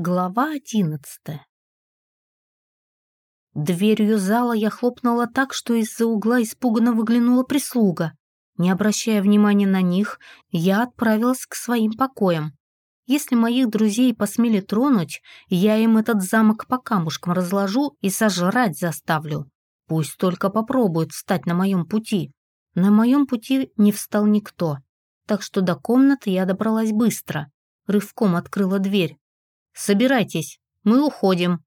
Глава одиннадцатая Дверью зала я хлопнула так, что из-за угла испуганно выглянула прислуга. Не обращая внимания на них, я отправилась к своим покоям. Если моих друзей посмели тронуть, я им этот замок по камушкам разложу и сожрать заставлю. Пусть только попробуют встать на моем пути. На моем пути не встал никто, так что до комнаты я добралась быстро. Рывком открыла дверь. «Собирайтесь, мы уходим».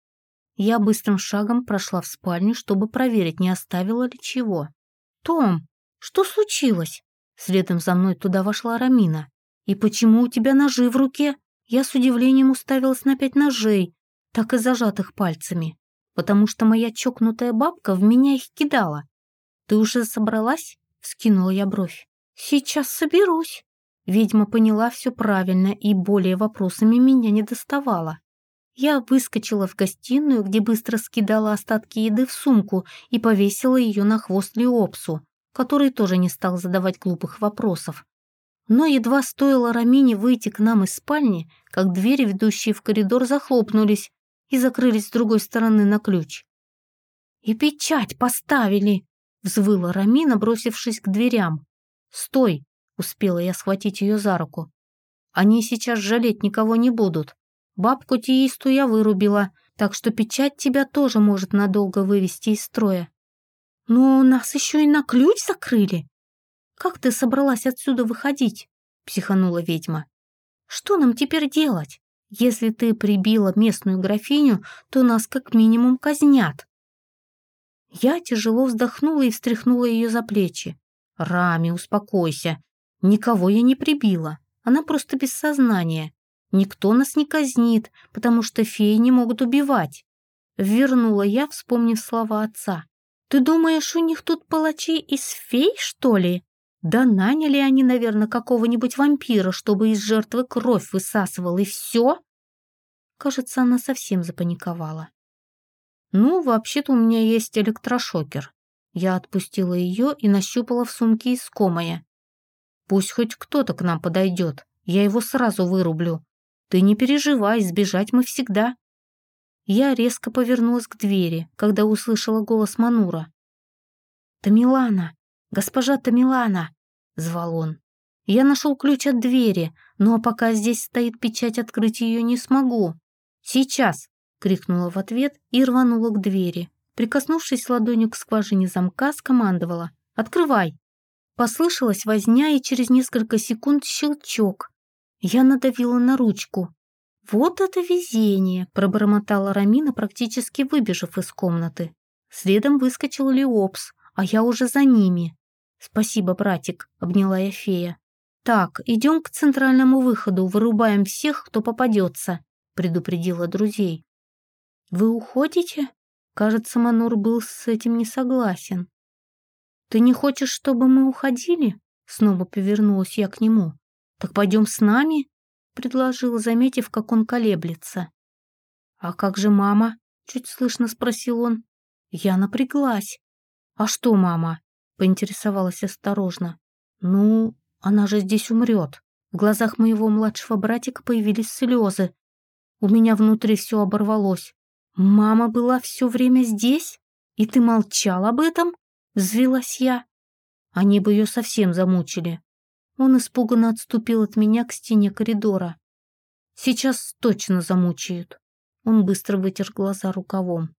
Я быстрым шагом прошла в спальню, чтобы проверить, не оставила ли чего. «Том, что случилось?» Следом за мной туда вошла Рамина. «И почему у тебя ножи в руке?» Я с удивлением уставилась на пять ножей, так и зажатых пальцами, потому что моя чокнутая бабка в меня их кидала. «Ты уже собралась?» — вскинула я бровь. «Сейчас соберусь». Ведьма поняла все правильно и более вопросами меня не доставала. Я выскочила в гостиную, где быстро скидала остатки еды в сумку и повесила ее на хвост Леопсу, который тоже не стал задавать глупых вопросов. Но едва стоило Рамине выйти к нам из спальни, как двери, ведущие в коридор, захлопнулись и закрылись с другой стороны на ключ. «И печать поставили!» — взвыла Рамина, бросившись к дверям. «Стой!» Успела я схватить ее за руку. Они сейчас жалеть никого не будут. Бабку Тиисту я вырубила, так что печать тебя тоже может надолго вывести из строя. Но нас еще и на ключ закрыли. Как ты собралась отсюда выходить? Психанула ведьма. Что нам теперь делать? Если ты прибила местную графиню, то нас как минимум казнят. Я тяжело вздохнула и встряхнула ее за плечи. «Рами, успокойся. Никого я не прибила, она просто без сознания. Никто нас не казнит, потому что феи не могут убивать. Вернула я, вспомнив слова отца. Ты думаешь, у них тут палачи из фей, что ли? Да наняли они, наверное, какого-нибудь вампира, чтобы из жертвы кровь высасывал, и все? Кажется, она совсем запаниковала. Ну, вообще-то у меня есть электрошокер. Я отпустила ее и нащупала в сумке искомое. Пусть хоть кто-то к нам подойдет, я его сразу вырублю. Ты не переживай, сбежать мы всегда». Я резко повернулась к двери, когда услышала голос Манура. «Тамилана! Госпожа Тамилана!» — звал он. «Я нашел ключ от двери, но пока здесь стоит печать, открыть ее не смогу. Сейчас!» — крикнула в ответ и рванула к двери. Прикоснувшись ладонью к скважине замка, скомандовала. «Открывай!» Послышалась возня, и через несколько секунд щелчок. Я надавила на ручку. «Вот это везение!» — пробормотала Рамина, практически выбежав из комнаты. Следом выскочил Леопс, а я уже за ними. «Спасибо, братик», — обняла я фея. «Так, идем к центральному выходу, вырубаем всех, кто попадется», — предупредила друзей. «Вы уходите?» Кажется, Манур был с этим не согласен. «Ты не хочешь, чтобы мы уходили?» Снова повернулась я к нему. «Так пойдем с нами?» Предложила, заметив, как он колеблется. «А как же мама?» Чуть слышно спросил он. Я напряглась. «А что мама?» Поинтересовалась осторожно. «Ну, она же здесь умрет». В глазах моего младшего братика появились слезы. У меня внутри все оборвалось. «Мама была все время здесь? И ты молчал об этом?» Взвилась я. Они бы ее совсем замучили. Он испуганно отступил от меня к стене коридора. Сейчас точно замучают. Он быстро вытер глаза рукавом.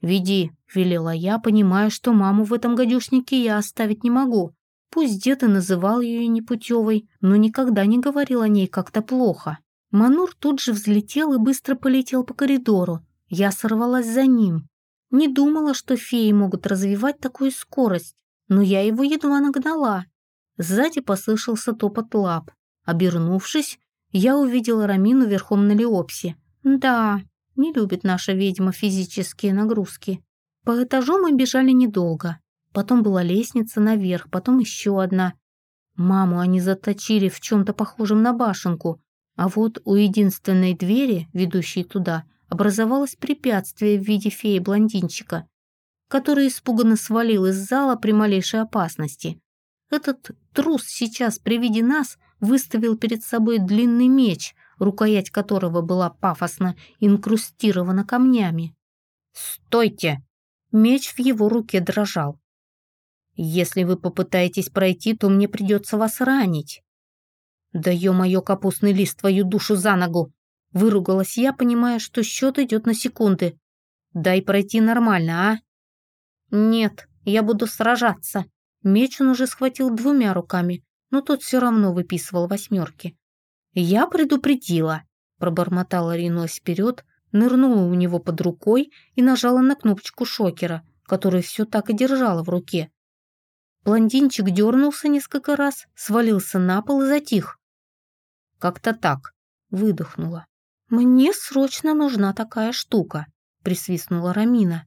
«Веди», — велела я, понимая, что маму в этом гадюшнике я оставить не могу. Пусть дед и называл ее непутевой, но никогда не говорил о ней как-то плохо. Манур тут же взлетел и быстро полетел по коридору. Я сорвалась за ним. Не думала, что феи могут развивать такую скорость, но я его едва нагнала. Сзади послышался топот лап. Обернувшись, я увидела Рамину верхом на Леопсе. Да, не любит наша ведьма физические нагрузки. По этажу мы бежали недолго. Потом была лестница наверх, потом еще одна. Маму они заточили в чем-то похожем на башенку, а вот у единственной двери, ведущей туда, образовалось препятствие в виде феи-блондинчика, который испуганно свалил из зала при малейшей опасности. Этот трус сейчас при виде нас выставил перед собой длинный меч, рукоять которого была пафосно инкрустирована камнями. «Стойте!» Меч в его руке дрожал. «Если вы попытаетесь пройти, то мне придется вас ранить». «Да ё-моё, капустный лист, твою душу за ногу!» Выругалась я, понимая, что счет идет на секунды. «Дай пройти нормально, а?» «Нет, я буду сражаться». Меч он уже схватил двумя руками, но тот все равно выписывал восьмерки. «Я предупредила», — пробормотала, ринулась вперед, нырнула у него под рукой и нажала на кнопочку шокера, который все так и держала в руке. Блондинчик дернулся несколько раз, свалился на пол и затих. «Как-то так», — выдохнула. «Мне срочно нужна такая штука», — присвистнула Рамина.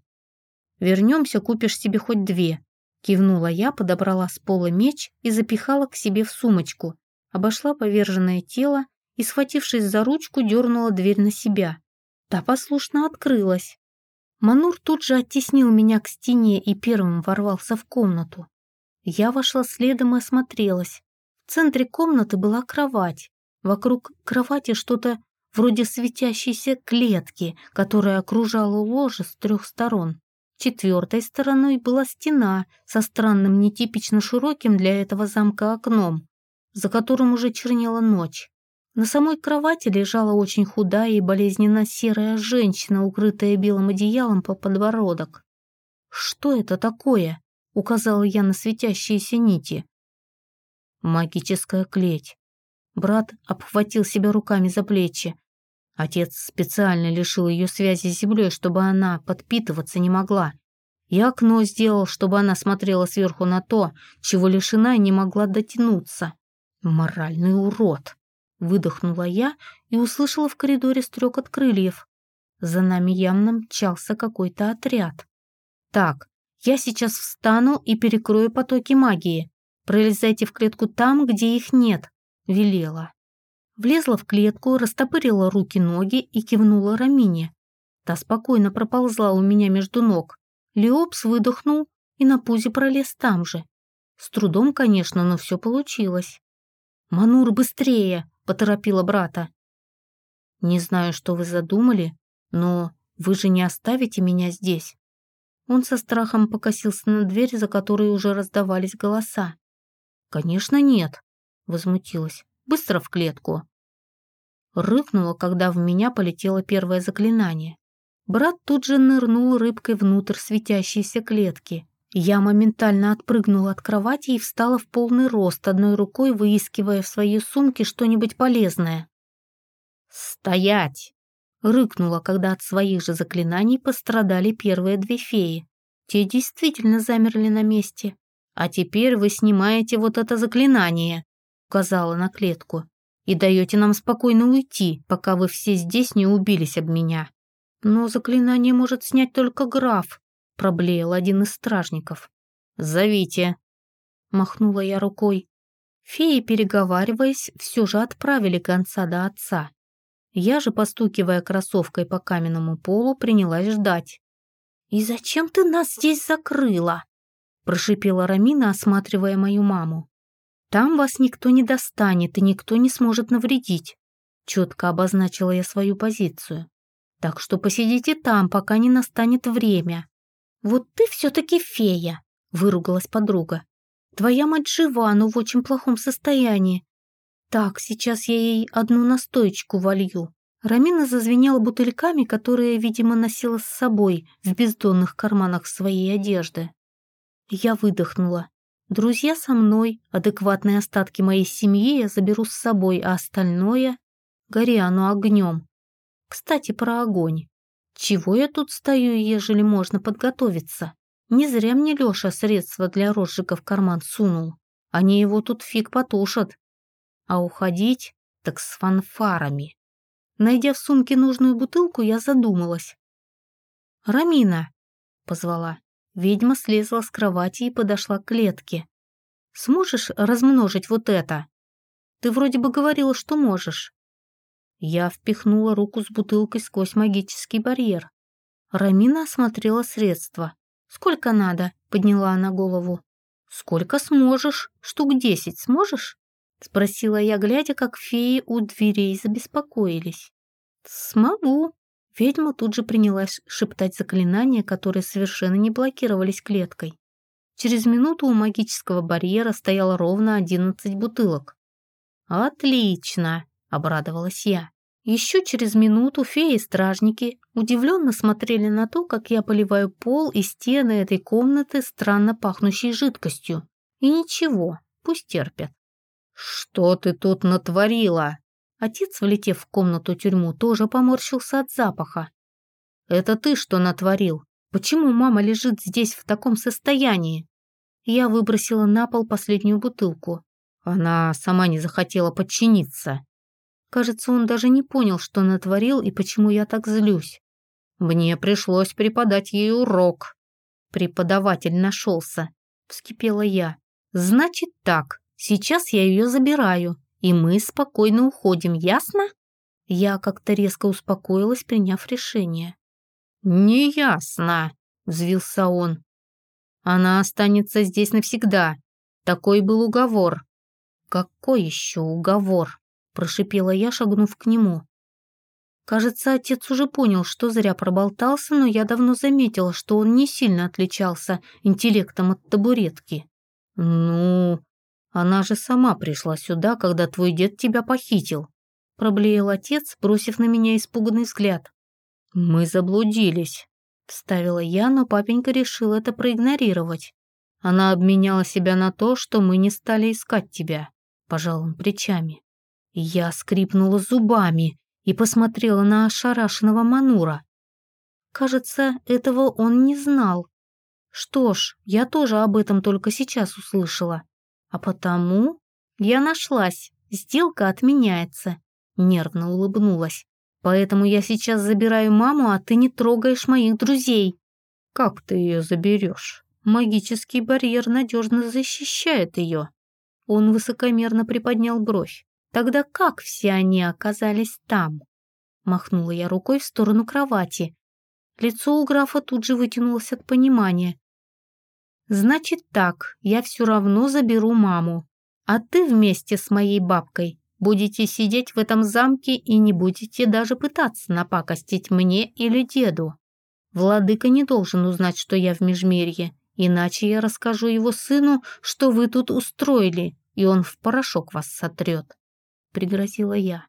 «Вернемся, купишь себе хоть две», — кивнула я, подобрала с пола меч и запихала к себе в сумочку, обошла поверженное тело и, схватившись за ручку, дернула дверь на себя. Та послушно открылась. Манур тут же оттеснил меня к стене и первым ворвался в комнату. Я вошла следом и осмотрелась. В центре комнаты была кровать. Вокруг кровати что-то вроде светящейся клетки, которая окружала ложе с трех сторон. Четвертой стороной была стена со странным нетипично широким для этого замка окном, за которым уже чернела ночь. На самой кровати лежала очень худая и болезненно серая женщина, укрытая белым одеялом по подбородок. «Что это такое?» — указала я на светящиеся нити. «Магическая клеть». Брат обхватил себя руками за плечи. Отец специально лишил ее связи с землей, чтобы она подпитываться не могла. И окно сделал, чтобы она смотрела сверху на то, чего лишена и не могла дотянуться. Моральный урод. Выдохнула я и услышала в коридоре стрекот крыльев. За нами явно мчался какой-то отряд. Так, я сейчас встану и перекрою потоки магии. Пролезайте в клетку там, где их нет, велела. Влезла в клетку, растопырила руки-ноги и кивнула Рамине. Та спокойно проползла у меня между ног. Леопс выдохнул и на пузе пролез там же. С трудом, конечно, но все получилось. «Манур, быстрее!» поторопила брата. «Не знаю, что вы задумали, но вы же не оставите меня здесь». Он со страхом покосился на дверь, за которой уже раздавались голоса. «Конечно нет», — возмутилась. «Быстро в клетку». Рыкнула, когда в меня полетело первое заклинание. Брат тут же нырнул рыбкой внутрь светящейся клетки. Я моментально отпрыгнула от кровати и встала в полный рост, одной рукой выискивая в своей сумке что-нибудь полезное. «Стоять!» — рыкнула, когда от своих же заклинаний пострадали первые две феи. Те действительно замерли на месте. «А теперь вы снимаете вот это заклинание», — указала на клетку, «и даете нам спокойно уйти, пока вы все здесь не убились об меня». «Но заклинание может снять только граф», проблеял один из стражников. «Зовите!» Махнула я рукой. Феи, переговариваясь, все же отправили конца до отца. Я же, постукивая кроссовкой по каменному полу, принялась ждать. «И зачем ты нас здесь закрыла?» прошипела Рамина, осматривая мою маму. «Там вас никто не достанет и никто не сможет навредить», четко обозначила я свою позицию. «Так что посидите там, пока не настанет время. «Вот ты все-таки фея!» — выругалась подруга. «Твоя мать жива, но в очень плохом состоянии. Так, сейчас я ей одну настойку волью». Рамина зазвенела бутыльками, которые, видимо, носила с собой в бездонных карманах своей одежды. Я выдохнула. Друзья со мной, адекватные остатки моей семьи я заберу с собой, а остальное — гори оно огнем. Кстати, про огонь. Чего я тут стою, ежели можно подготовиться? Не зря мне Лёша средства для розжига в карман сунул. Они его тут фиг потушат. А уходить так с фанфарами. Найдя в сумке нужную бутылку, я задумалась. «Рамина!» — позвала. Ведьма слезла с кровати и подошла к клетке. «Сможешь размножить вот это? Ты вроде бы говорила, что можешь». Я впихнула руку с бутылкой сквозь магический барьер. Рамина осмотрела средства. «Сколько надо?» — подняла она голову. «Сколько сможешь? Штук десять сможешь?» — спросила я, глядя, как феи у дверей забеспокоились. «Смогу». Ведьма тут же принялась шептать заклинания, которые совершенно не блокировались клеткой. Через минуту у магического барьера стояло ровно одиннадцать бутылок. «Отлично!» — обрадовалась я. Еще через минуту феи-стражники удивленно смотрели на то, как я поливаю пол и стены этой комнаты странно пахнущей жидкостью. И ничего, пусть терпят. «Что ты тут натворила?» Отец, влетев в комнату-тюрьму, тоже поморщился от запаха. «Это ты что натворил? Почему мама лежит здесь в таком состоянии?» Я выбросила на пол последнюю бутылку. Она сама не захотела подчиниться. Кажется, он даже не понял, что натворил и почему я так злюсь. Мне пришлось преподать ей урок. Преподаватель нашелся. Вскипела я. Значит так, сейчас я ее забираю, и мы спокойно уходим, ясно? Я как-то резко успокоилась, приняв решение. «Неясно», — взвился он. «Она останется здесь навсегда. Такой был уговор». «Какой еще уговор?» прошипела я, шагнув к нему. Кажется, отец уже понял, что зря проболтался, но я давно заметила, что он не сильно отличался интеллектом от табуретки. «Ну, она же сама пришла сюда, когда твой дед тебя похитил», проблеял отец, бросив на меня испуганный взгляд. «Мы заблудились», — вставила я, но папенька решил это проигнорировать. Она обменяла себя на то, что мы не стали искать тебя, пожал он плечами. Я скрипнула зубами и посмотрела на ошарашенного Манура. Кажется, этого он не знал. Что ж, я тоже об этом только сейчас услышала. А потому я нашлась, сделка отменяется. Нервно улыбнулась. Поэтому я сейчас забираю маму, а ты не трогаешь моих друзей. Как ты ее заберешь? Магический барьер надежно защищает ее. Он высокомерно приподнял бровь. Тогда как все они оказались там? Махнула я рукой в сторону кровати. Лицо у графа тут же вытянулось от понимания. Значит так, я все равно заберу маму. А ты вместе с моей бабкой будете сидеть в этом замке и не будете даже пытаться напакостить мне или деду. Владыка не должен узнать, что я в Межмирье, иначе я расскажу его сыну, что вы тут устроили, и он в порошок вас сотрет. — пригрозила я.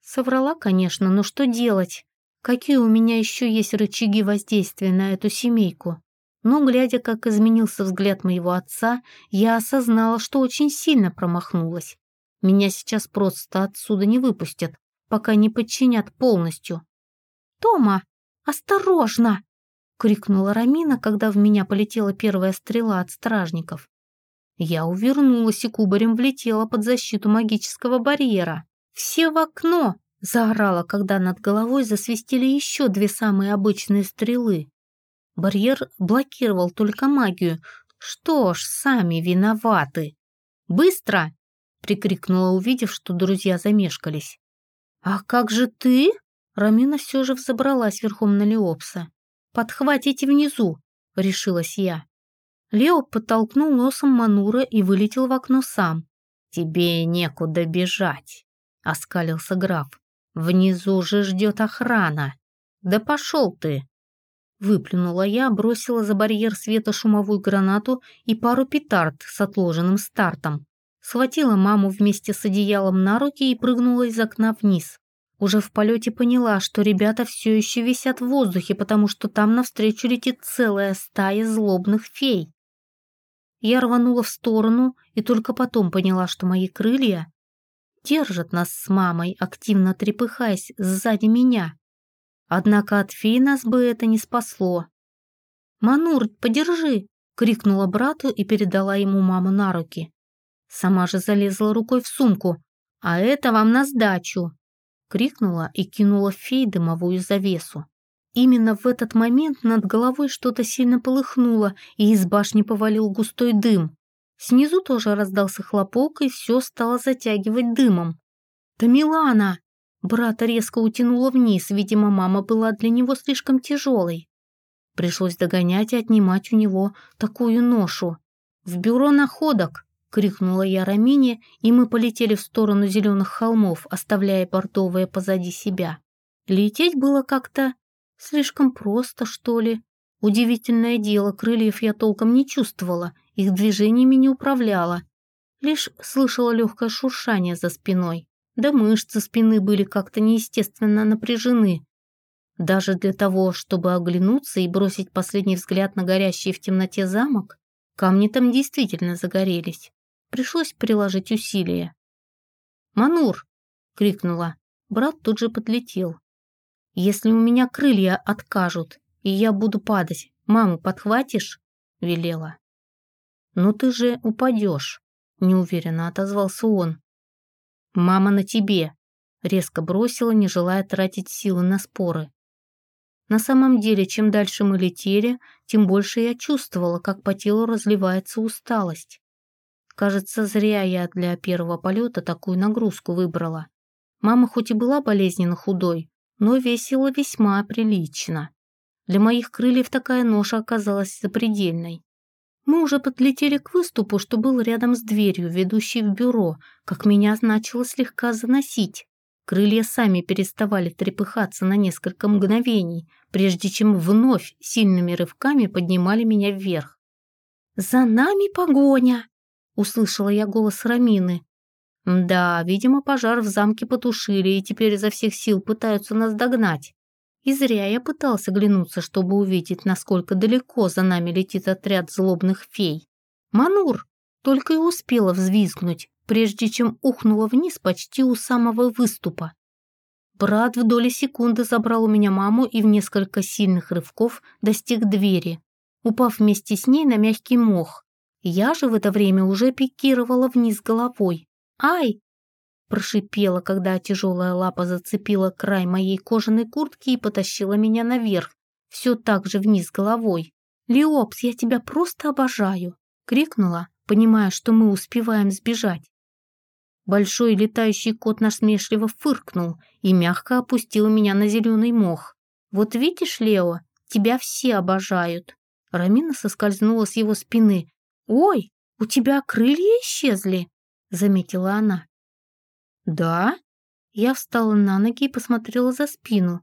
Соврала, конечно, но что делать? Какие у меня еще есть рычаги воздействия на эту семейку? Но, глядя, как изменился взгляд моего отца, я осознала, что очень сильно промахнулась. Меня сейчас просто отсюда не выпустят, пока не подчинят полностью. «Тома, осторожно!» — крикнула Рамина, когда в меня полетела первая стрела от стражников. Я увернулась и кубарем влетела под защиту магического барьера. «Все в окно!» — заорала, когда над головой засвистели еще две самые обычные стрелы. Барьер блокировал только магию. Что ж, сами виноваты. «Быстро!» — прикрикнула, увидев, что друзья замешкались. «А как же ты?» Рамина все же взобралась верхом на Леопса. «Подхватите внизу!» — решилась я. Лео подтолкнул носом Манура и вылетел в окно сам. «Тебе некуда бежать», — оскалился граф. «Внизу же ждет охрана. Да пошел ты!» Выплюнула я, бросила за барьер светошумовую гранату и пару петард с отложенным стартом. Схватила маму вместе с одеялом на руки и прыгнула из окна вниз. Уже в полете поняла, что ребята все еще висят в воздухе, потому что там навстречу летит целая стая злобных фей. Я рванула в сторону и только потом поняла, что мои крылья держат нас с мамой, активно трепыхаясь сзади меня. Однако от феи нас бы это не спасло. «Манур, подержи!» — крикнула брату и передала ему маму на руки. Сама же залезла рукой в сумку. «А это вам на сдачу!» — крикнула и кинула фей дымовую завесу. Именно в этот момент над головой что-то сильно полыхнуло, и из башни повалил густой дым. Снизу тоже раздался хлопок, и все стало затягивать дымом. «Тамилана!» Брата резко утянуло вниз, видимо, мама была для него слишком тяжелой. Пришлось догонять и отнимать у него такую ношу. «В бюро находок!» — крикнула я Рамине, и мы полетели в сторону зеленых холмов, оставляя портовые позади себя. Лететь было как-то слишком просто, что ли. Удивительное дело, крыльев я толком не чувствовала, их движениями не управляла. Лишь слышала легкое шуршание за спиной, да мышцы спины были как-то неестественно напряжены. Даже для того, чтобы оглянуться и бросить последний взгляд на горящий в темноте замок, камни там действительно загорелись. Пришлось приложить усилия. «Манур!» — крикнула. Брат тут же подлетел. «Если у меня крылья откажут, и я буду падать, маму подхватишь?» — велела. «Ну ты же упадешь», — неуверенно отозвался он. «Мама на тебе», — резко бросила, не желая тратить силы на споры. На самом деле, чем дальше мы летели, тем больше я чувствовала, как по телу разливается усталость. Кажется, зря я для первого полета такую нагрузку выбрала. Мама хоть и была болезненно худой, но весила весьма прилично. Для моих крыльев такая ноша оказалась запредельной. Мы уже подлетели к выступу, что был рядом с дверью, ведущей в бюро, как меня начало слегка заносить. Крылья сами переставали трепыхаться на несколько мгновений, прежде чем вновь сильными рывками поднимали меня вверх. «За нами погоня!» услышала я голос Рамины. Да, видимо, пожар в замке потушили и теперь изо всех сил пытаются нас догнать. И зря я пытался глянуться, чтобы увидеть, насколько далеко за нами летит отряд злобных фей. Манур только и успела взвизгнуть, прежде чем ухнула вниз почти у самого выступа. Брат в доли секунды забрал у меня маму и в несколько сильных рывков достиг двери, упав вместе с ней на мягкий мох. Я же в это время уже пикировала вниз головой. «Ай!» Прошипела, когда тяжелая лапа зацепила край моей кожаной куртки и потащила меня наверх, все так же вниз головой. «Леопс, я тебя просто обожаю!» Крикнула, понимая, что мы успеваем сбежать. Большой летающий кот насмешливо фыркнул и мягко опустил меня на зеленый мох. «Вот видишь, Лео, тебя все обожают!» Рамина соскользнула с его спины, «Ой, у тебя крылья исчезли», — заметила она. «Да?» Я встала на ноги и посмотрела за спину.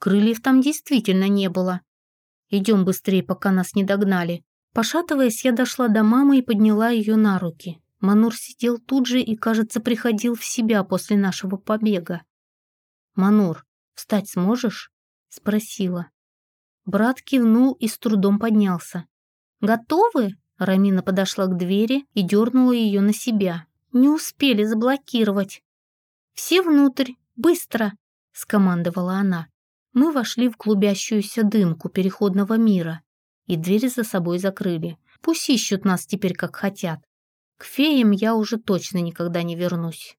Крыльев там действительно не было. «Идем быстрее, пока нас не догнали». Пошатываясь, я дошла до мамы и подняла ее на руки. Манур сидел тут же и, кажется, приходил в себя после нашего побега. «Манур, встать сможешь?» — спросила. Брат кивнул и с трудом поднялся. «Готовы?» Рамина подошла к двери и дернула ее на себя. Не успели заблокировать. «Все внутрь, быстро!» — скомандовала она. Мы вошли в клубящуюся дымку переходного мира и двери за собой закрыли. Пусть ищут нас теперь как хотят. К феям я уже точно никогда не вернусь.